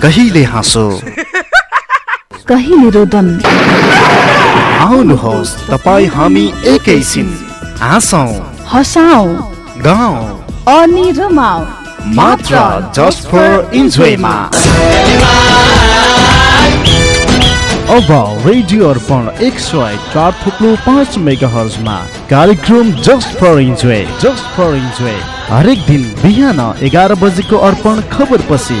कहिले हाँसो कहिले रोदन आउनुहोस् तपाईँ हामी एकैछिन हाँसौँ हसाउ गाउँ अनि रमाउ मात्र जस्ट फर इन्जोयमा अब रेडियो अर्पण एक सय चार थुप्रो पाँच मेगा हर्जमा कार्यक्रम just for enjoy just for enjoy हरेक दिन बिहान एघार बजेको अर्पण खबर पछि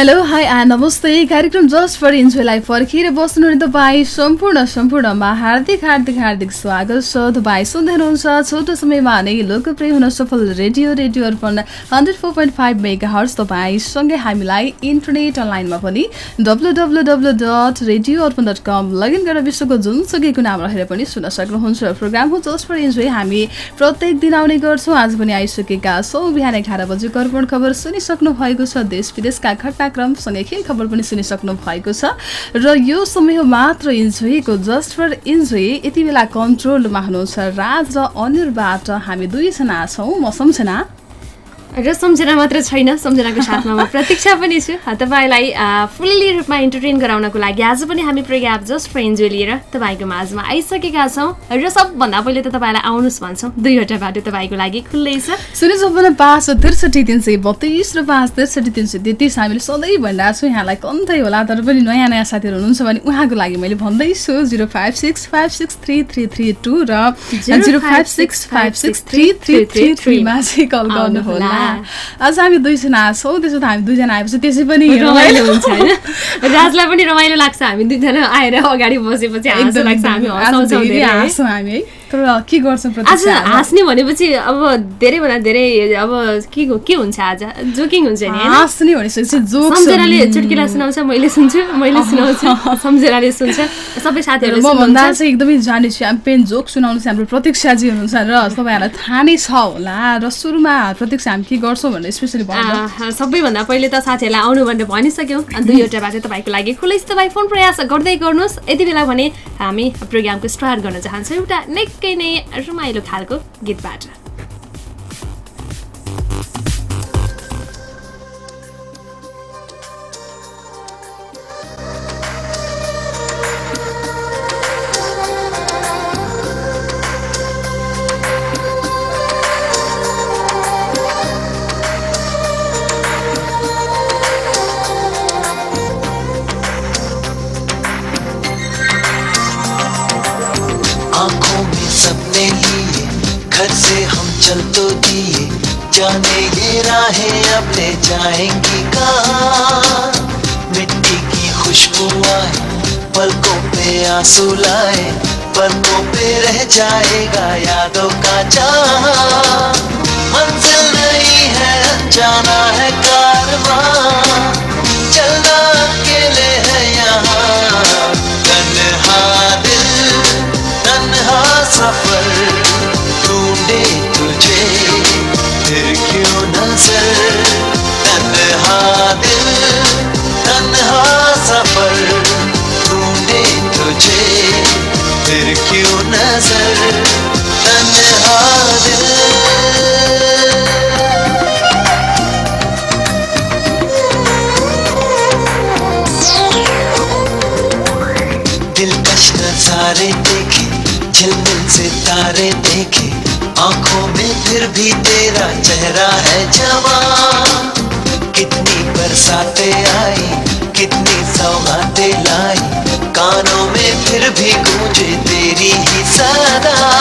Hello hi आ नमस्ते कार्यक्रम जस्ट फर इन्जोयलाई फर्किएर बस्नुहुने तपाईँ सम्पूर्ण सम्पूर्णमा हार्दिक हार्दिक हार्दिक स्वागत छ तपाईँ सुन्दै हुनुहुन्छ छोटो समयमा नै लोकप्रिय हुन सफल radio radio Arpan hundred four point five megahertz तपाईँसँगै हामीलाई इन्टरनेट अनलाइनमा पनि W W W dot radio Arpan dot com login गरेर विश्वको जुनसुकै कुनामा रहेर पनि सुन्न सक्नुहुन्छ प्रोग्राम हो जस्ट फर इन्जोय हामी प्रत्येक दिन आउने गर्छौँ आज पनि आइसकेका छौँ बिहान एघार बजेको अर्पण खबर सुनिसक्नु भएको छ देश विदेशका घटनाक्रमसँगै खेल खबर पनि सुनिसक्नु भएको छ। र यो समय मात्र इन्जोयको जस्ट फर इन्जोय यति बेला कन्ट्रोलमा हुनुहुन्छ राज र अनिलबाट हामी दुईजना छौँ। म सम्झना। र सम्झना मात्र छैन सम्झनाको साथमा म प्रतीक्षा पनि छु। तपाईँलाई फुल्ली रूपमा इन्टरटेन गराउनको लागि आज पनि हामी प्रोग्राम जस्ट फर इन्जोय लिएर तपाईँको माझमा आइसकेका छौँ। र सबभन्दा पहिले त तपाईँलाई आउनुहोस् भन्छौँ। दुईवटा बाटो तपाईँको लागि खुल्लै छ। शून्य छपन्न पाँच सय त्रिसठी तिन सय बत्तिस र पाँच त्रिसठी तिन सय तेत्तिस हामीले सधैँ भनिरहेको छौँ। यहाँलाई कन्तै होला तर पनि नयाँ नयाँ साथीहरू हुनुहुन्छ भने उहाँको लागि मैले भन्दैछु। Zero five six five six three three three two र zero five six five six three three three थ्रीमा चाहिँ कल गर्नुहोला। आज हामी दुईजना छौँ त्यसो त हामी दुईजना आएपछि त्यसै पनि रमाइलो हुन्छ होइन। राजलाई पनि रमाइलो लाग्छ हामी दुईजना आएर अगाडि बसेपछि लाग्छ हामी हामी है। तर के गर्छौँ आज? हाँस्ने भनेपछि अब धेरैभन्दा धेरै अब के के हुन्छ आज? जोकिङ हुन्छ नि हाँस्ने भनेपछि जोक सम्झनाले चुटकिला सुनाउँछ मैले सुन्छु मैले सुनाउँछु सम्झनाले सुन्छ। सबै साथीहरूले म भन्दा। चाहिँ एकदमै जाने च्याम्पेन जोक सुनाउनु चाहिँ हाम्रो प्रतीक्षाजी हुनुहुन्छ र तपाईँहरूलाई थाहा नै छ होला। र सुरुमा प्रतीक्षा हामी के गर्छौँ भनेर स्पेसली भन्नु। सबैभन्दा पहिले त साथीहरूलाई आउनु भनेर भनिसक्यौँ। अनि दुईवटा बाटो तपाईँको लागि खुलै तपाईँ फोन प्रयास गर्दै गर्नुहोस्। यति बेला भने हामी प्रोग्रामको स्टार्ट गर्न चाहन्छौँ। एउटा निकै नै रमाइलो खालको गीतबाट। घर से हम चल तो दिए। जाने ये राहें ले जाएँगी कहाँ? मिट्टी की खुशबू आए, पलकों पे आँसू लाए, पलकों पे रह जाएगा यादों का जहाँ। मंजिल नहीं है, जाना है कारवां चलना अकेले है यहाँ। ढूंढे तुझे फिर क्यों नज़र तन्हा दिल तन्हा सफ़र ढूंढे तुझे फिर क्यों नज़र तन्हा दिल दिलकश नजारे देखे झिलमिल से तारे देखे। आँखों में फिर भी तेरा चेहरा है जवान। कितनी बरसाते आई, कितनी सौगाते लाई। कानों में फिर भी गूंजे तेरी ही सदा।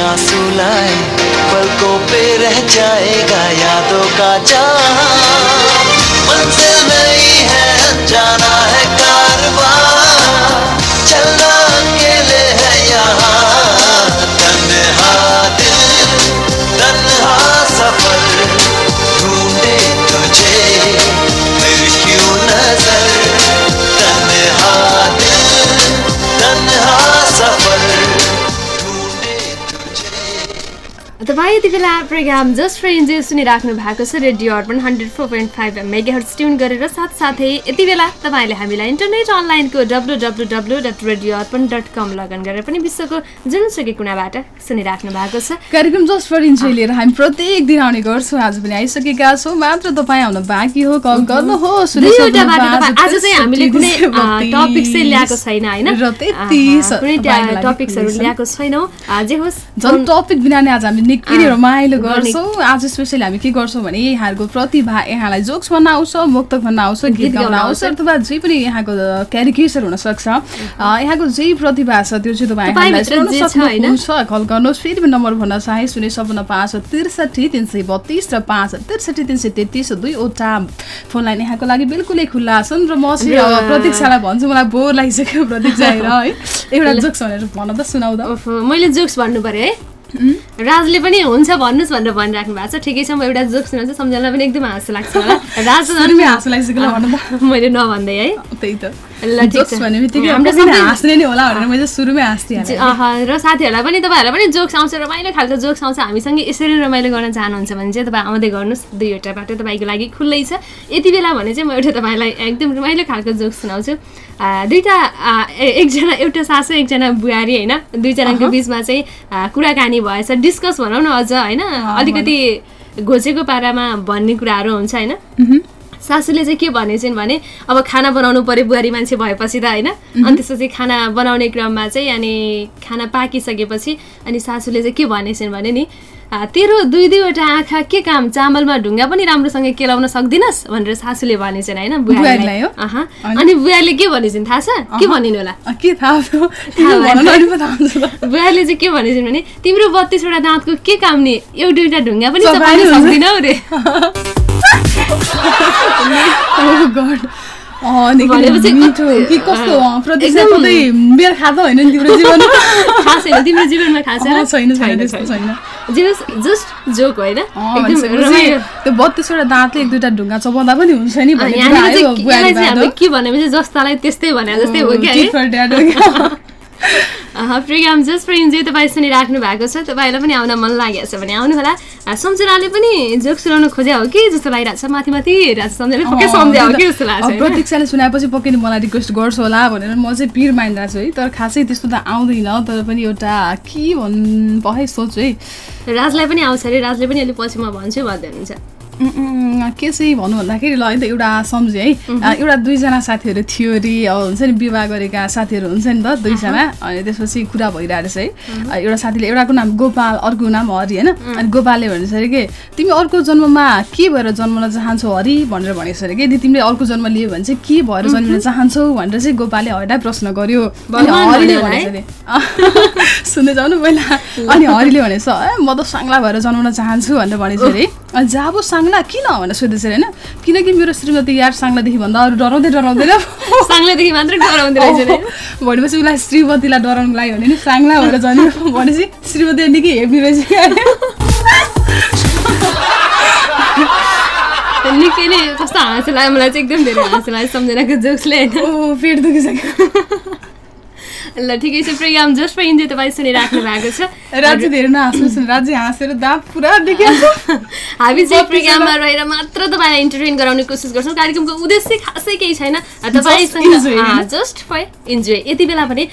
आँसू लाए, पलकों पे रह जाएगा यादों का जहाँ मंजिल नहीं है, जाना है कारवां तपाईँ यति बेला प्रोग्राम जस्ट फर इन्जोय सुनिराख्नु भएको छ radio Arpan hundred four point five megahertz tune गरेर साथसाथै यति बेला तपाईँले हामीलाई इन्टरनेट अनलाइनको W W W dot radio Arpan dot com login गरेर पनि विश्वको जुनसुकै कुनाबाट सुनिराख्नु भएको छ। कार्यक्रम जस्ट फर इन्जोय लिएर हामी प्रत्येक दिन आउने गर्छौँ आज पनि आइसकेका छौँ मात्र तपाईँ आउन बाँकी हो कल गर्नुहोस् आज चाहिँ हामीले कुनै टपिक चाहिँ ल्याएको छैन होइन? कुनै टपिक्सहरू। ल्याएको छैनौँ। जे होस् टपिक बिना नै आज हामी निकै रमाइलो। गर्छौँ आज स्पेसली हामी के गर्छौँ भने यहाँहरूको प्रतिभा यहाँलाई जोक्स भन्न आउँछ मुक्तक भन्न आउँछ गीत गाउन आउँछ। अथवा जे पनि यहाँको क्यारिकेचर हुनसक्छ। यहाँको जे प्रतिभा छ त्यो चाहिँ तपाईँ कल गर्नुहोस् फेरि पनि नम्बर भन्न चाहे शून्य सपन्न पाँच त्रिसठी तिन सय बत्तिस र पाँच त्रिसठी तिन सय तेत्तिस दुईवटा फोन लाइन यहाँको लागि बिल्कुलै खुल्ला छन् र म चाहिँ प्रतीक्षालाई भन्छु मलाई बोर लागिसक्यो प्रतीक्षा है। एउटा जोक्स भनेर भन त सुनाउँदा। मैले जोक्स भन्नु पऱ्यो है। राजले पनि हुन्छ भन्नुहोस् भनेर भनिराख्नु भएको छ। ठिकै छ म एउटा जोक सुनाउँछु सम्झनालाई पनि एकदम हाँसो लाग्छ होला राज हाँसो लागिसक्यो मैले नभन्दै है। त्यही त। जोक्स र साथीहरूलाई पनि तपाईँहरूलाई पनि जोक्स आउँछ रमाइलो खालको जोक्स आउँछ। हामीसँगै यसरी रमाइलो गर्न चाहनुहुन्छ भने चाहिँ तपाईँ आउँदै गर्नुहोस्। दुईवटा बाटो तपाईँको लागि खुल्लै छ। यति बेला भने चाहिँ म एउटा तपाईँलाई एकदम रमाइलो खालको जोक सुनाउँछु। दुईवटा एकजना एउटा सासु एकजना बुहारी होइन? दुईजनाको बिचमा चाहिँ कुराकानी भएछ। डिस्कस भनौँ न अझ होइन? अलिकति घोचेको पारामा भन्ने कुराहरू हुन्छ होइन? सासूले चाहिँ के भनेछन् भने अब खाना बनाउनु पर्यो बुहारी मान्छे भएपछि त होइन? अनि त्यसपछि खाना बनाउने क्रममा चाहिँ अनि खाना पाकिसकेपछि अनि सासूले चाहिँ के भनेछन् भने नि "आ, तेरो दुई दुईवटा आँखा के काम? चामलमा ढुङ्गा पनि राम्रोसँग केलाउन सक्दिनस् भनेर सासूले भनेछन् होइन। अनि? बुहारीले के भनेछन् थाहा छ? के भनिन् होला? के थाहा। बुहारीले चाहिँ के भनेछन् भने तिम्रो बत्तिसवटा दाँतको के काम नि? एउटा दुईवटा ढुङ्गा पनि। सक्दिनौ रे। मिठो कि कस्तो प्रतिक्षा सधैँ मेरो होइन नि तिम्रो थाहा छैन तिम्रो जीवनमा थाहा छैन छैन छैन जस्ट जोक होइन त्यो बत्तिसवटा दाँतले एक दुईवटा ढुङ्गा चपाउँदा पनि हुन्छ नि। के भनेपछि जस्तालाई त्यस्तै भने जस्तै हो क्या है हो प्रोग्राम फर इन्जोय तपाईँ सुनिराख्नु भएको छ। तपाईँलाई पनि आउन मन लागेको छ भने आउनु होला अँ, सम्झनाले पनि जोक सुनाउनु खोज्या हो कि? जस्तो लागिरहेको छ माथि माथि सम्झनाले पक्कै सम्झ्या हो कि? जस्तो लाग्छ अब होइन? प्रतीक्षाले सुनाएपछि पक्कै मलाई रिक्वेस्ट गर्छु होला भनेर म चाहिँ पिर मानिरहेको छु है। तर खासै त्यस्तो त आउँदैन तर पनि एउटा के भन् पहै सोच है। राजलाई पनि आउँछ अरे। राजले पनि अलिक पछि म भन्छु भन्दै हुनुहुन्छ। उम्, के चाहिँ भन्नु भन्दाखेरि ल है त एउटा सम्झेँ है। एउटा दुईजना साथीहरू थियो अरे अब हुन्छ नि विवाह गरेका साथीहरू हुन्छ नि त दुईजना। अनि त्यसपछि कुरा भइरहेको रहेछ है एउटा साथीले एउटाको नाम गोपाल अर्को नाम हरि होइन? अनि गोपालले भनेछ अरे कि तिमी अर्को जन्ममा के भएर जन्मन चाहन्छौ हरि? भनेर भनेको अरे कि यदि तिमीले अर्को जन्म लियो भने चाहिँ के भएर जन्मिन चाहन्छौ? भनेर चाहिँ गोपालले हरिलाई प्रश्न गर्यो। हरिले भनेछ अरे सुन्दै जाउँ न पहिला। अनि हरिले भनेछ म त साङ्ला भएर जन्मन चाहन्छु भनेर भनेछ अरे अनि जाबो साङ्ला किन भनेर सोधेछ अरे होइन? किनकि मेरो श्रीमती यार साङ्लादेखि भन्दा अरू डराउँदै डराउँदैन। साङ्लादेखि मात्रै डराउँदो रहेछ। भनेपछि उसलाई श्रीमतीलाई डराउनु लाग्यो भने नि साङ्ला भएर जन्म्यो भनेपछि श्रीमती निकै हेप्ने रहेछ। निकै नै कस्तो हाँसो लाग्यो मलाई चाहिँ एकदम धेरै हाँसो लाग्यो सम्झनाको जोक्सले होइन। पेट दुखिसक्यो। ल ठिकै छ प्रोग्राम जस्ट फर इन्जोय तपाईँ सुनिराख्नु भएको छ। राज्य धेरै नहाँस्नु राज्य हाँसेर दाँत पुरा देखिन्छ हामी चाहिँ प्रोग्राममा रहेर मात्र तपाईँलाई इन्टरटेन गराउने कोसिस गर्छौँ। कार्यक्रमको उद्देश्य खासै केही छैन। तपाईँसँग जस्ट फर इन्जोय यति बेला पनि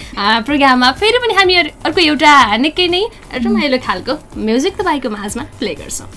प्रोग्राममा फेरि पनि हामी अर- अर्को एउटा निकै नै रमाइलो खालको म्युजिक तपाईँको माझमा प्ले गर्छौँ।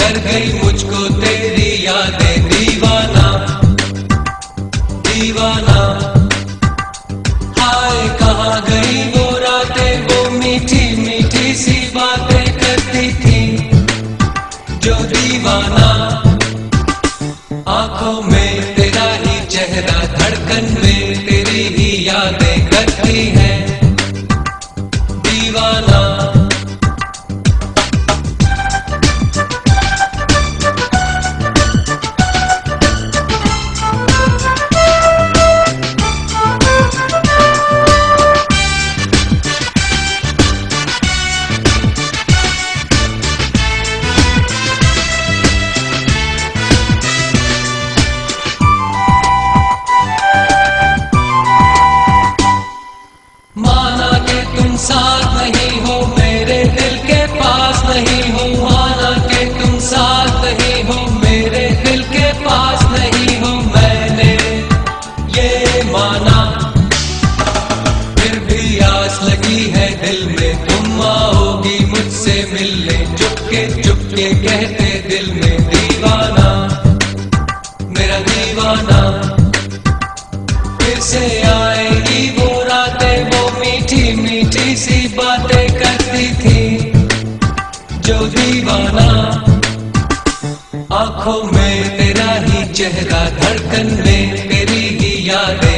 कर गई मुझको दिल में दीवाना, मेरा दीवाना। फिर से आएगी वो रातें, वो मीठी मीठी सी बातें करती थी। जो दीवाना, आँखों में तेरा ही चेहरा, धड़कन में तेरी ही यादें।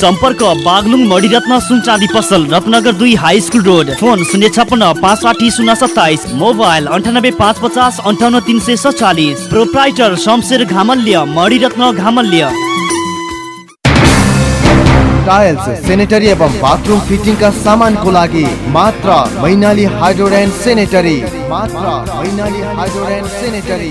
सम्पर्क बागलुङ मणिरत्न सुनचाँदी पसल रत्नगर दुई हाई स्कुल रोड। फोन शून्य छपन्न पाँच साठी शून्य सत्ताइस। मोबाइल अन्ठानब्बे पाँच पचास अन्ठाउन्न तिन सय सत्तालिस proprietor Shamsher Ghamalya Maniratna Ghamalya. Tiles sanitary एवं बाथरूम फिटिङका सामानको लागि मात्र मैनाली हाइड्रोड एन्ड सेनेटरी मात्र मैनाली हाइड्रोड एन्ड सेनेटरी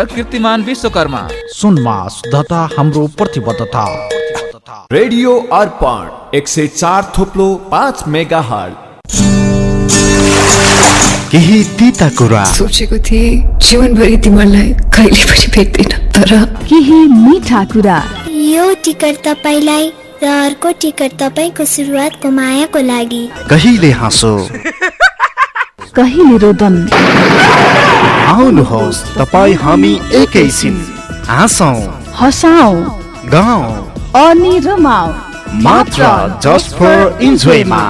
कीर्तिमान विश्वकर्मा। सुनमा शुद्धता हाम्रो प्रतिबद्धता। रेडियो अर्पण एक सय चार थोप्लो पाँच मेगा हट केही तिता कुरा सोचेको थिएँ जीवनभरि तिमीलाई कहिले पनि भेट्दिनँ तर केही मिठा कुरा। यो टिकट तपाईँलाई र अर्को टिकट तपाईँको सुरुवातको मायाको लागि। कहिले हाँसो? कहिले रोदन? आउनुहोस् तपाईँ हामी एकैछिन हाँसौँ। हसाउ। गाउँ। अनि रमाउ मात्र जस्ट फर इन्जोयमा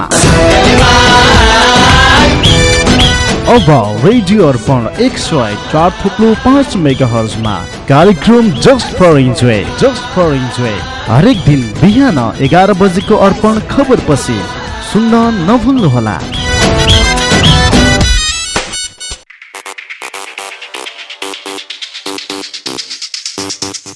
अब रेडियो अर्पण एक सय चार थुप्लो पाँच मेगा हर्जमा कार्यक्रम just for enjoy just for enjoy हरेक दिन बिहान एघार बजेको अर्पण खबर पछि सुन्न नभुल्नुहोला।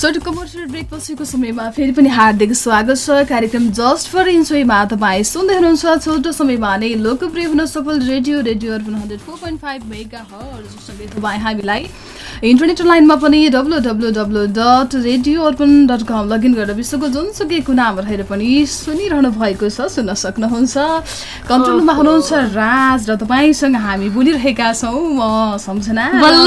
Short commercial break पछिको समयमा फेरि पनि हार्दिक स्वागत छ। कार्यक्रम जस्ट फर इन्जोयमा तपाईँ सुन्दै हुनुहुन्छ। छोटो समयमा नै लोकप्रिय हुन सफल radio radio hundred four point five mega हर्जसँगै तपाईँ हामीलाई इन्टरनेट लाइनमा पनि W W W dot radio Arpan dot com login गरेर विश्वको जुनसुकै कुनामा रहेर पनि सुनिरहनु भएको छ सुन्न सक्नुहुन्छ। कन्ट्रोलमा हुनुहुन्छ राज र तपाईँसँग हामी बोलिरहेका छौँ। म सम्झना। बल्ल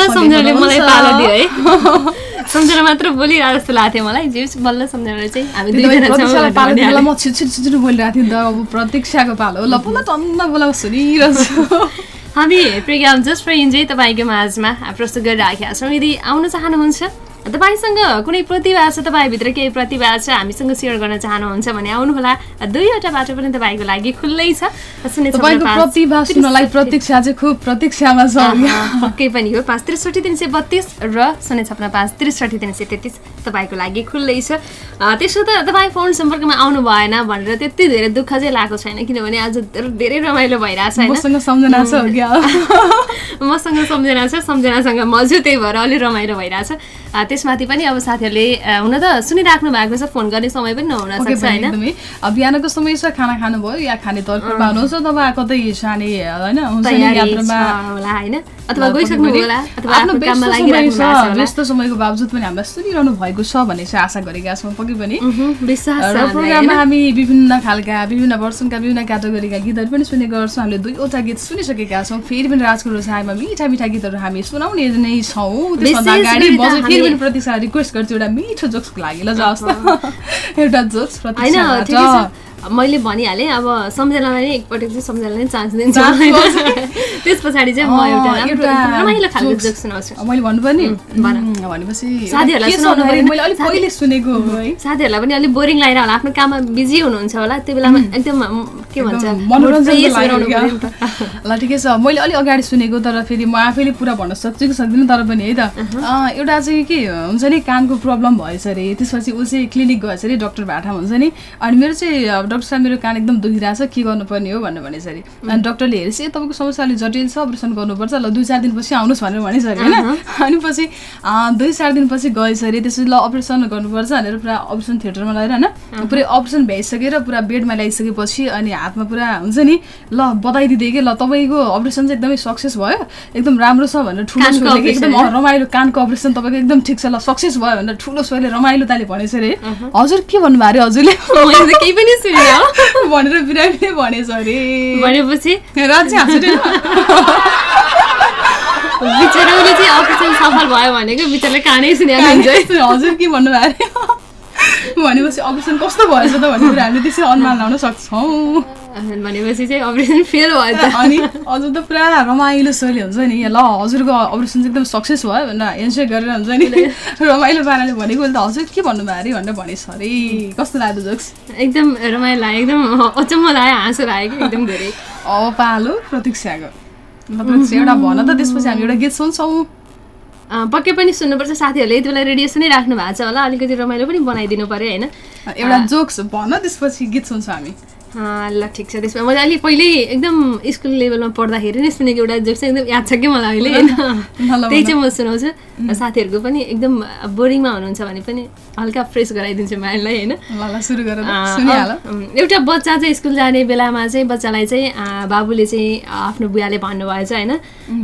सम्झना मात्र बोलिरहेको जस्तो लाग्थ्यो मलाई। जे बल्ल सम्झना चाहिँ हामी दुईजना म छिटो छिटो छिटो बोलिरहेको थिएँ नि त। अब प्रतीक्षाको पालो। ल बोला टन्न बोला सुनिरहेको छु हामी प्रोग्राम जस्ट फर इन्जोय तपाईँको माझमा प्रस्तुत गरिराखेका छौँ। यदि आउन चाहनुहुन्छ तपाईँसँग कुनै प्रतिभा छ तपाईँभित्र केही प्रतिभा छ हामीसँग सेयर गर्न चाहनुहुन्छ भने आउनुहोला। दुईवटा बाटो पनि तपाईँको लागि खुल्लै छ। प्रतिभा सुन्नलाई प्रतीक्षा चाहिँ खुब प्रतीक्षामा छ। पक्कै पनि हो। पाँच त्रिसठी तिन सय बत्तिस र शून्य छप्पन्न पाँच त्रिसठी तिन सय तेत्तिस तपाईँको लागि खुल्लै छ। त्यसो त तपाईँ फोन सम्पर्कमा आउनु भएन भनेर त्यति धेरै दुःख चाहिँ लागेको छैन किनभने आज धेरै- रमाइलो मसँग सम्झना छ मसँग सम्झना छ सम्झनासँग मजु त्यही भएर अलि रमाइलो भइरहेछ। त्यसमाथि पनि अब साथीहरूले हुन त सुनिराख्नु भएको छ फोन गर्ने समय पनि नहुन सक्छ होइन? बिहानको समय छ खाना खानुभयो या खाने तर्फमा हुनुहुन्छ अथवा कतै जाने होइन होइन? अथवा गइसक्नु होला आफ्नो व्यस्त समयको बावजुद पनि हामीलाई सुनिरहनु भएको छ भन्ने चाहिँ आशा गरेका छौँ पक्कै पनि र प्रोग्राममा? हामी विभिन्न खालका विभिन्न वर्षनका विभिन्न क्याटेगोरीका गीतहरू पनि सुन्ने गर्छौँ। हामीले दुईवटा गीत सुनिसकेका छौँ फेरि पनि राजको रोजाइमा मिठा मिठा गीतहरू हामी सुनाउने नै छौँ। त्यसभन्दा अगाडि फेरि पनि प्रतीक्षा रिक्वेस्ट गर्छु एउटा मिठो जोक्सको लागि। ल जाओस् त एउटा जोक्स होइन छ। मैले भनिहालेँ अब सम्झनालाई नै एकपटक चाहिँ सम्झनालाई नै चान्स दिन्छु। त्यस पछाडि चाहिँ म एउटा रमाइलो खालको। जोक सुनाउँछु। मैले भनेपछि साथीहरूलाई सुनाउनु पऱ्यो। पहिले सुनेको हो पनि अलिक बोरिङ लागेर होला। आफ्नो काममा बिजी हुनुहुन्छ होला। त्यो बेलामा एकदम के भन्छ। ल ठिकै छ। मैले अलिक अगाडि सुनेको तर फेरि म आफैले पुरा भन्न सक्छु कि सक्दिनँ तर पनि है त। एउटा चाहिँ के हुन्छ नि कानको प्रब्लम भएछ अरे। त्यसपछि ऊ चाहिँ क्लिनिक गएछ अरे डक्टर भाटामा हुन्छ नि। अनि मेरो चाहिँ डक्टर साहब मेरो कान एकदम दुखिरहेछ के गर्नुपर्ने हो भनेर भनेछ अरे अनि डक्टरले हेरेपछि "ए, तपाईँको समस्या अलिक जटिल छ अपरेसन गर्नुपर्छ ल दुई चार दिनपछि आउनुहोस् भनेर भनेछ अरे होइन अनि पछि दुई चार दिनपछि गएछ अरे त्यसपछि ल अपरेसन गर्नुपर्छ भनेर पुरा अपरेसन थिएटरमा लगेर होइन? पुरै अपरेसन भइसकेर पुरा बेडमा ल्याइसकेपछि अनि हातमा पुरा हुन्छ नि ल बताइदिँदै कि ल तपाईँको अपरेसन चाहिँ एकदमै सक्सेस भयो एकदम राम्रो छ भनेर ठुलो एकदम रमाइलो कानको अपरेसन तपाईँको एकदम ठिक छ ल सक्सेस भयो भनेर ठुलो स्वरले रमाइलो ताले भनेछ अरे हजुर के भन्नुभयो अरे हजुरले? केही पनि भनेर बिरामीले भनेछ अरे भनेपछि राज्य बिचराले चाहिँ अपरेसन सफल भयो भनेको बिचराले कानै सुनेको हुन्छ। हजुर के भन्नुभयो अरे भनेपछि अपरेसन कस्तो भएछ त भनेर हामीले त्यसै अनुमान लाउन सक्छौँ। भनेपछि चाहिँ अपरेसन फेल भयो त। अनि हजुर त पुरा रमाइलो शैली हुन्छ नि। ल हजुरको अपरेसन चाहिँ एकदम सक्सेस भयो भनेर हेन्डसेक गरेर हुन्छ नि। रमाइलो पाराले भनेको त हजुर के भन्नुभयो अरे भनेर भनेछ अरे। कस्तो लाग्यो जोक्स एकदम रमाइलो लाग्यो एकदम अचम्म लाग्यो हाँसो लाग्यो कि एकदम धेरै। अब पालो प्रतीक्षाको। प्रतीक्षा एउटा भन त त्यसपछि हामी एउटा गीत सुन्छौँ। पक्कै पनि सुन्नुपर्छ साथीहरूले यति बेला रेडियो सुनिराख्नु भएको छ होला। अलिकति रमाइलो पनि बनाइदिनु पऱ्यो होइन? एउटा जोक्स भन त्यसपछि गीत सुन्छौँ हामी। ल ठिक छ त्यसमा मैले अलिक पहिल्यै एकदम स्कुल लेभलमा पढ्दाखेरि नै सुनेको एउटा जोक चाहिँ एकदम याद छ कि मलाई अहिले? होइन त्यही चाहिँ म सुनाउँछु। साथीहरूको पनि एकदम बोरिङमा हुनुहुन्छ भने पनि हल्का फ्रेस गराइदिन्छु माइन्डलाई होइन? एउटा बच्चा चाहिँ स्कुल जाने बेलामा चाहिँ बच्चालाई चाहिँ बाबुले चाहिँ आफ्नो बुवाले भन्नुभएछ होइन?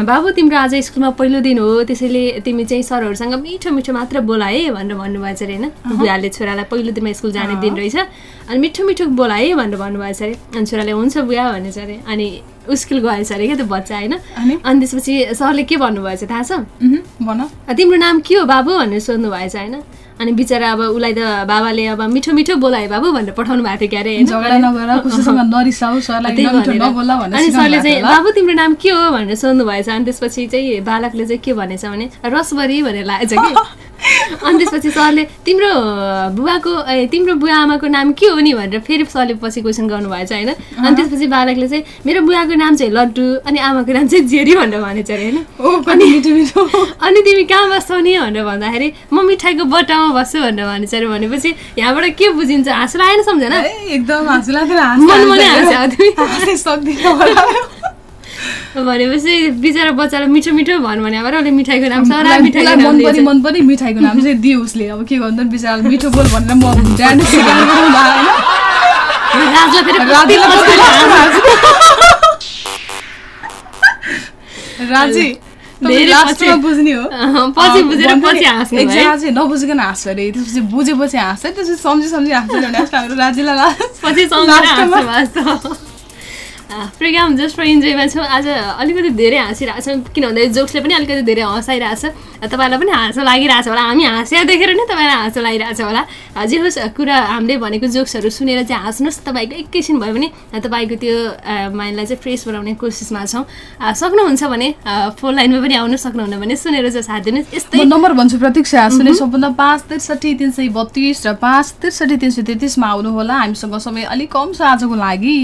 बाबु तिम्रो आज स्कुलमा पहिलो दिन हो त्यसैले तिमी चाहिँ सरहरूसँग मिठो मिठो मात्र बोला है भनेर भन्नुभएछ अरे होइन? बुवाले छोरालाई पहिलो दिनमा स्कुल जाने दिन रहेछ। अनि मिठो मिठो बोला है भनेर भन्नुभएछ अरे अनि छोराले हुन्छ बुवा भनेछ अरे अनि स्कुल गएछ अरे क्या त्यो बच्चा होइन? अनि? त्यसपछि सरले के भन्नुभएछ थाहा छ? भन। तिम्रो नाम के हो बाबु? भनेर सोध्नु भएछ होइन? अनि बिचरा अब उसलाई त बाबाले अब मिठो मिठो बोलाए बाबु भनेर पठाउनु भएको थियो क्यारे। अनि सरले चाहिँ। बाबु तिम्रो नाम के हो? भनेर सोध्नु भएछ अनि त्यसपछि चाहिँ बालकले चाहिँ के भनेछ भने रसबरी भनेर लागेछ कि। अनि त्यसपछि सरले तिम्रो बुवाको ए तिम्रो बुवा आमाको नाम के हो नि? भनेर फेरि सरले पछि क्वेसन गर्नुभएछ होइन। अनि त्यसपछि बालकले चाहिँ मेरो बुवाको नाम चाहिँ लड्डु अनि आमाको नाम चाहिँ जेरी भनेर भनेछ अरे होइन। अनि तिमी कहाँ बस्छौ नि? भनेर भन्दाखेरि म मिठाईको बट्टामा बस्छु भनेर भनेछ अरे भनेपछि यहाँबाट के बुझिन्छ? हाँसो लागेन सम्झना। एकदम हाँसो लाग्यो। भनेपछि बिचरा बच्चालाई मिठो मिठो भन् भने अब उसले मिठाईको नाम सरा मिठाईको नाम मन दिएछ। मन परि मिठाईको नाम चाहिँ दियो उसले। अब के गर्नु बिचरा मिठो बोल भनेर म राजी लास्टमा बुझ्ने हो। अँ, पछि बुझेर भन्छ नि, पछि हाँस्नु भयो। एकजना चाहिँ नबुझिकन हाँस्छ अरे। त्यसपछि बुझेपछि हाँस्छ त्यसपछि सम्झी सम्झी हाँस्छ हाम्रो पछि सम्झेर हाँस्नु भएको छ प्रोग्राम जस्ट फर इन्जोयमा छौँ। आज अलिकति धेरै हाँसिरहेको छौँ किन भन्दाखेरि जोक्सले पनि अलिकति धेरै हँसाइरहेको छ तपाईँलाई पनि हाँसो लागिरहेछ होला। हामी हाँस्या देखेर नै तपाईँलाई हाँसो लागिरहेछ होला। जे होस् कुरा हामीले भनेको जोक्सहरू सुनेर चाहिँ हाँस्नुहोस्। तपाईँको एकैछिन भयो भने तपाईँको त्यो माइन्डलाई चाहिँ फ्रेस बनाउने कोसिसमा छौँ। सक्नुहुन्छ भने फोन लाइनमा पनि आउनु सक्नुहुन्न भने सुनेर चाहिँ साथ दिनुहोस्। यस्तै नम्बर भन्छु प्रतीक्षा शून्य सम्पन्न पाँच त्रिसठी तिन सय बत्तिस र पाँच त्रिसठी तिन सय तेत्तिसमा आउनुहोला। हामीसँग समय अलिक कम छ आजको लागि।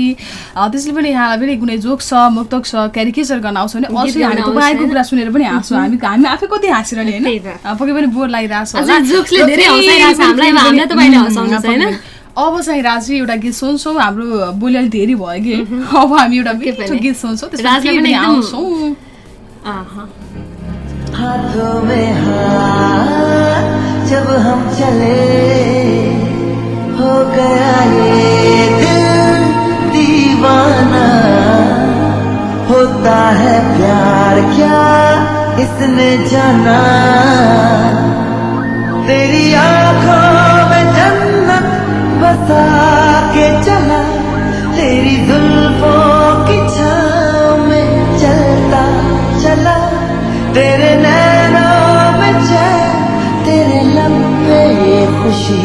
त्यसले पनि यहाँलाई पनि कुनै जोक छ मुक्तक छ क्यारिकेचर गर्न आउँछ भने अझै हामी तपाईँको कुरा सुनेर पनि हाँस्छौँ हामी हामी आफै कति हाँसिरहने होइन? अँ, पक्कै पनि बोर लागिरहेको छ फेरि फेरि होइन? अब चाहिँ राजी एउटा गीत सुन्छौँ। हाम्रो बोली अलिक धेरै भयो कि। अब हामी एउटा मिठो। गीत सुन्छौँ फेरि। हाथों में हाथ जब हम चले हो गया ये। होता है प्यार क्या इसने जाना? तेरी आँखों में जन्नत बसा के चला। तेरी जुल्फों की छाँव में चलता चला। तेरे नैनों में चैन तेरे ये खुशी।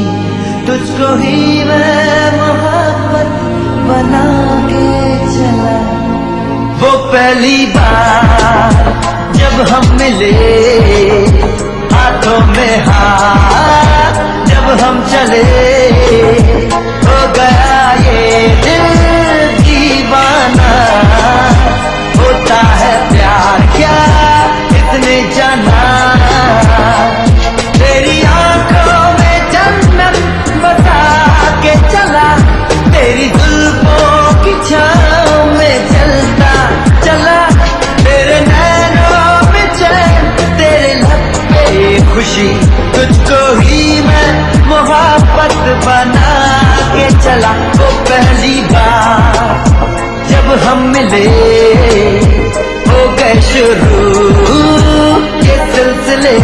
तुझको ही मैं पहली बार जब हम मिले हाथों में हाथ, जब हम चले हो गया ये दिल दीवाना। होता है प्यार क्या इतने जाना? तेरी खुशी, तुझको ही मैं मोहब्बत बना के चला वो पहली बार। जब हम मिले, हो गए शुरू के सिलसिले।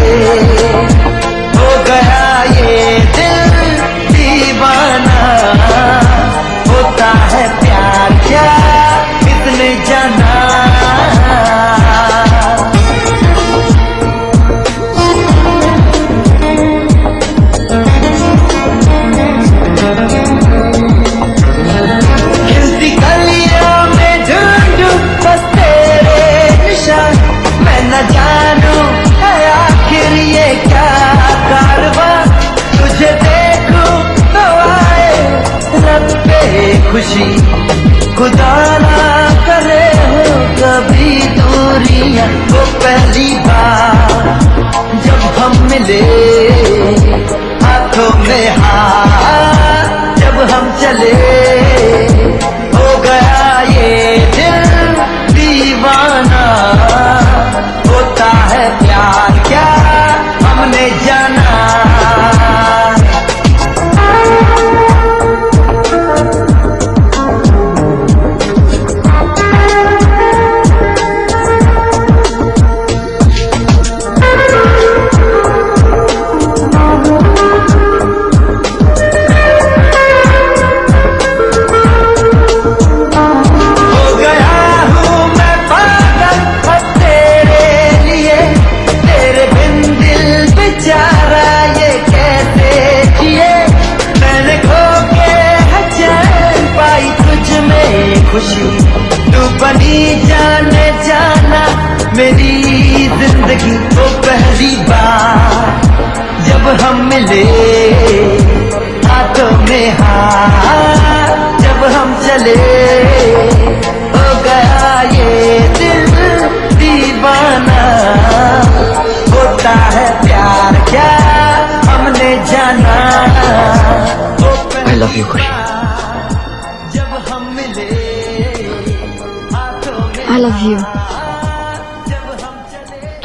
हो गया ये खुशी खुदा ना करे हो कभी दूरियाँ। वो पहली बार जब हम मिले, हाथों में हाथ जब हम चले। हो गया ये दिल दीवाना।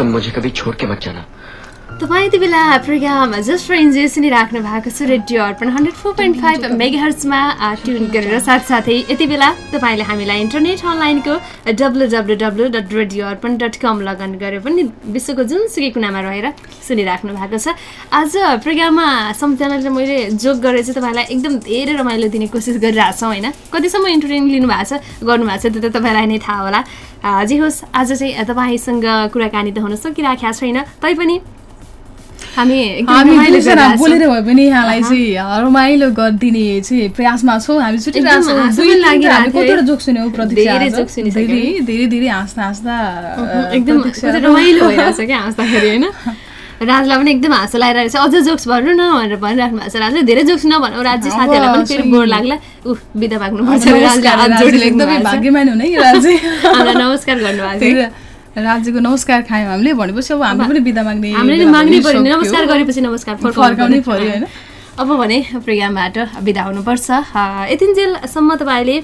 तुम मुझे कभी छोड़ के मत जाना। तपाईँ यति बेला प्रोग्राम जस्ट फर इन्जोय सुनिराख्नु भएको छ radio Arpan hundred four point five मेगाहर्समा tune गरेर साथसाथै यति बेला तपाईँले हामीलाई इन्टरनेट अनलाइनको W W W dot radio Arpan dot com login गरेर पनि विश्वको जुनसुकै कुनामा रहेर सुनिराख्नु भएको छ। आज प्रोग्राममा सम्झनाले मैले जोक गरेर चाहिँ तपाईँलाई एकदम धेरै रमाइलो दिने कोसिस गरिरहेको छौँ होइन? कतिसम्म इन्टरटेन लिनुभएको छ गर्नुभएको छ त्यो त तपाईँलाई नै थाहा होला। जे होस् आज चाहिँ तपाईँसँग कुराकानी त हुन सकिराखेको छैन तैपनि हामी गरिरहेछौँ। बोलेर भए पनि यहाँलाई चाहिँ रमाइलो गरिदिने चाहिँ प्रयासमा छौँ। हामी छुटिरहेको कतिवटा थियो। जोक सुन्यौँ प्रतीक्षा धेरै। धेरै हाँस्दा हाँस्दा एकदम रमाइलो भइरहेछ क्या हाँस्दाखेरि होइन? राजलाई पनि एकदम हाँसो लगाइरहेको छ। अझ जोक्स भन्नु न भनेर भनिराख्नु भएको छ। राजले धेरै जोक्स नभनौँ। राज्य साथीहरूलाई पनि फेरि बोर लाग्ला। ऊ बिदा जोडिसक्नु एकदमै। भाग्यमानी हुने नमस्कार गर्नुभएको थियो राज्यको नमस्कार खायौँ हामीले भनेपछि अब हामीले पनि बिदा माग्ने हामीले माग्नै भइसक्यो। नमस्कार गरेपछि नमस्कार फर्काउनु पर्यो। होइन? अब भने प्रोग्रामबाट बिदा हुनुपर्छ। यतिन्जेलसम्म तपाईँले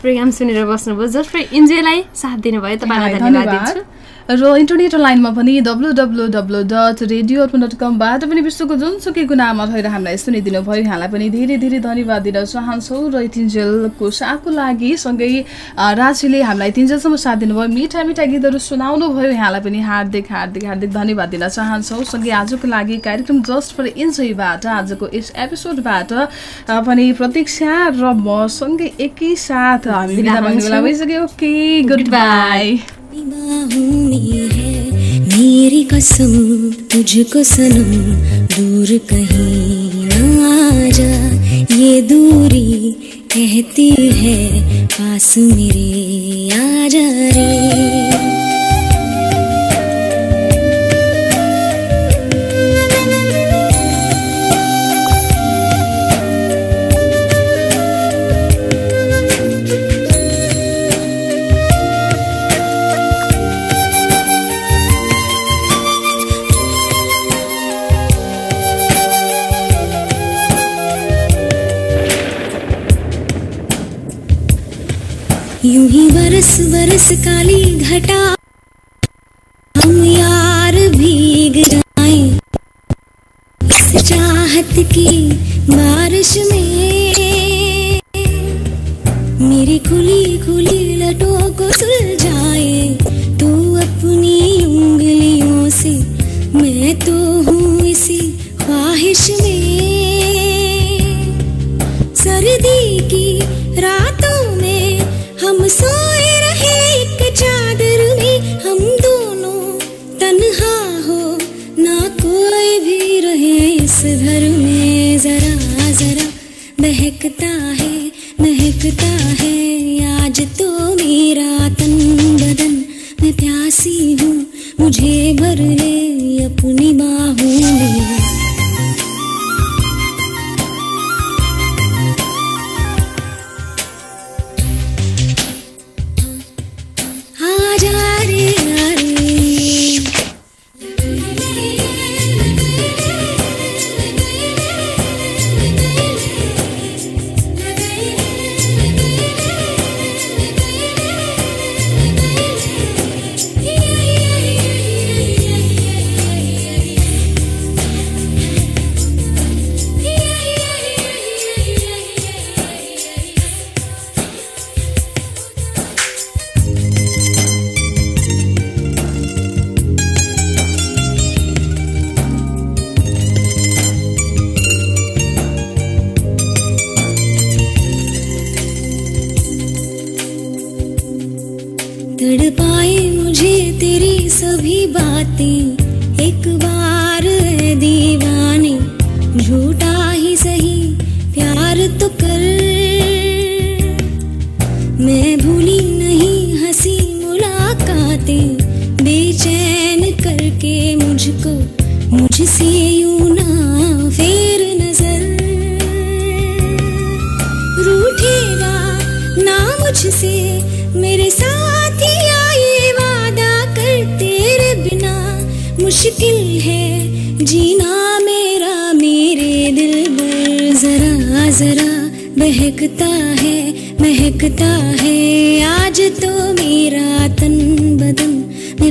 प्रोग्राम सुनेर बस्नुभयो। जस्ट फर इन्जोयलाई साथ दिनुभयो तपाईँलाई धन्यवाद दिन्छु। र इन्टरनेट लाइनमा पनि W W W dot radio Arpan dot कमबाट पनि विश्वको जुनसुकै कुनामा रहेर हामीलाई सुनिदिनु भयो। यहाँलाई पनि धेरै धेरै धन्यवाद दिन चाहन्छौँ र तिन्जेलको साथको लागि सँगै राजीले हामीलाई तिन्जेलसम्म साथ दिनुभयो। मिठा मिठा गीतहरू सुनाउनु भयो। यहाँलाई पनि हार्दिक हार्दिक हार्दिक धन्यवाद दिन चाहन्छौँ। सँगै आजको लागि कार्यक्रम जस्ट फर इन्जोयबाट आजको यस एपिसोडबाट पनि प्रतीक्षा र म सँगै एकैसाथ हामी। भइसक्यो। ओके गुड बाई मेरी कसम, तुझको सनम, दूर कहीं ना जा ये दूरी कहती है, पास मेरे आ जा रे। घटा। हम यार भीग जाए। इस चाहत की बारिश में मेरी खुली खुली लटों को सुलझाए। तू अपनी उंगलियों से मैं तो हूँ इसी ख्वाहिश में। महकता है महकता है। आज तो मेरा तन बदन, मैं प्यासी हूँ, मुझे भर ले अपनी बाहों में।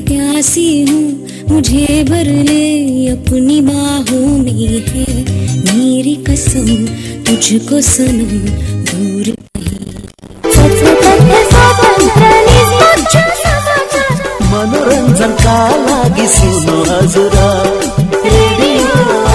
प्यासी हूँ मुझे भर ले अपनी बाहों में है। मेरी कसम तुझको सनम दूर मनोरंजन का सुन्नु सुनो रेडियो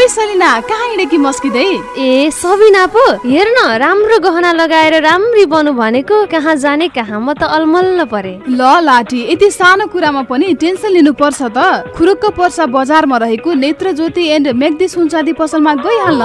ओइ सलिना कहाँ हिँडेकी मस्किँदै? ए सबिना पो हेर न राम्रो गहना लगाएर राम्री बनु भनेको कहाँ जाने कहाँ म त अलमल्ल परे। ल लाठी यति सानो कुरामा पनि टेन्सन लिनु पर्छ त। खुरुक्क पर्सा बजारमा रहेको नेत्र ज्योति एन्ड मेग्दी सुनचाँदी पसलमा गइहाल्न।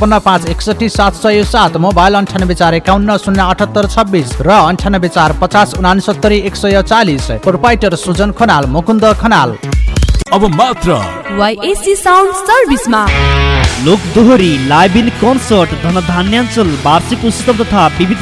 छपन्न पाँच एकसठी सात सय सात मोबाइल अन्ठानब्बे चार एकाउन्न शून्य अठहत्तर छब्बिस र अन्ठानब्बे चार पचास उनासत्तरी एक सय चालिस। प्रोपाइटर सुजन खनाल मुकुन्द खनाल। अब मात्र। वाइएससी साउन्ड सर्भिसमा। लोक दोहोरी लाइभ इन कन्सर्ट धनधान्याञ्चल वार्षिक उत्सव तथा विविध